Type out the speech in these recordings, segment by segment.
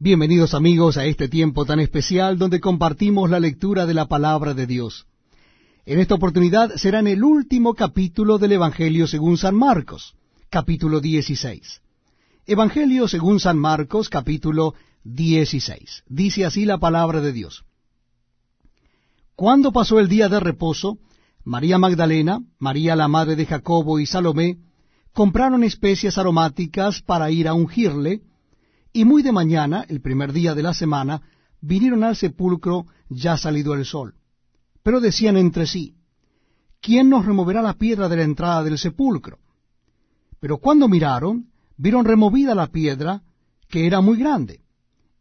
Bienvenidos amigos a este tiempo tan especial donde compartimos la lectura de la palabra de Dios. En esta oportunidad será en el último capítulo del Evangelio según San Marcos, capítulo 16. Evangelio según San Marcos, capítulo 16. Dice así la palabra de Dios. Cuando pasó el día de reposo, María Magdalena, María la madre de Jacobo y Salomé compraron especias aromáticas para ir a ungirle, y muy de mañana, el primer día de la semana, vinieron al sepulcro ya salido el sol. Pero decían entre sí, ¿quién nos removerá la piedra de la entrada del sepulcro? Pero cuando miraron, vieron removida la piedra, que era muy grande.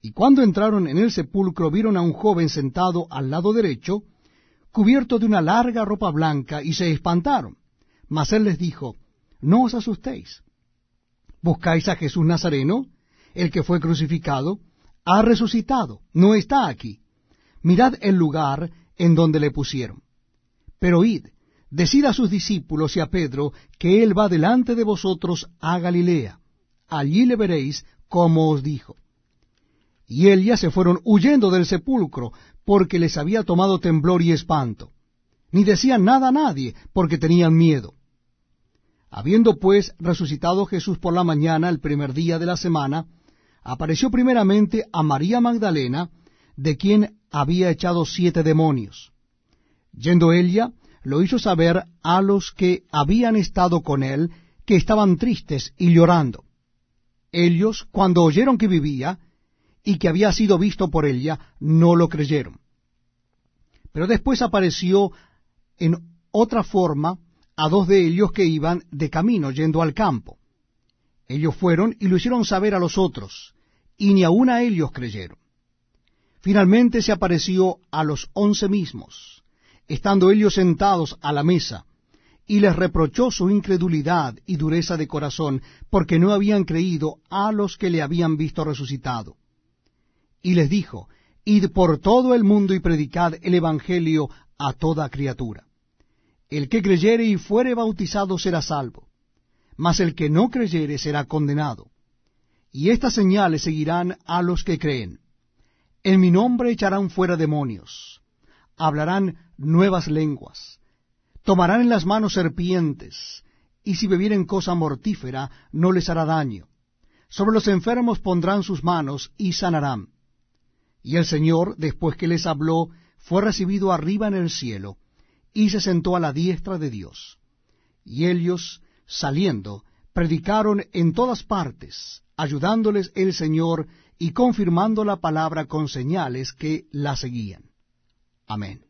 Y cuando entraron en el sepulcro vieron a un joven sentado al lado derecho, cubierto de una larga ropa blanca, y se espantaron. Mas él les dijo, No os asustéis. ¿Buscáis a Jesús Nazareno? El que fue crucificado, ha resucitado, no está aquí. Mirad el lugar en donde le pusieron. Pero id, decid a sus discípulos y a Pedro que él va delante de vosotros a Galilea. Allí le veréis como os dijo. Y ellas se fueron huyendo del sepulcro, porque les había tomado temblor y espanto. Ni decían nada a nadie, porque tenían miedo. Habiendo pues resucitado Jesús por la mañana, el primer día de la semana, apareció primeramente a María Magdalena, de quien había echado siete demonios. Yendo ella, lo hizo saber a los que habían estado con él, que estaban tristes y llorando. Ellos, cuando oyeron que vivía, y que había sido visto por ella, no lo creyeron. Pero después apareció en otra forma a dos de ellos que iban de camino yendo al campo. Ellos fueron y lo hicieron saber a los otros, y ni aun a ellos creyeron. Finalmente se apareció a los once mismos, estando ellos sentados a la mesa, y les reprochó su incredulidad y dureza de corazón, porque no habían creído a los que le habían visto resucitado. Y les dijo, Id por todo el mundo y predicad el Evangelio a toda criatura. El que creyere y fuere bautizado será salvo, mas el que no creyere será condenado. Y estas señales seguirán a los que creen. En mi nombre echarán fuera demonios, hablarán nuevas lenguas, tomarán en las manos serpientes, y si bebieren cosa mortífera no les hará daño. Sobre los enfermos pondrán sus manos y sanarán. Y el Señor, después que les habló, fue recibido arriba en el cielo, y se sentó a la diestra de Dios. Y ellos, saliendo, predicaron en todas partes, ayudándoles el Señor y confirmando la palabra con señales que la seguían. Amén.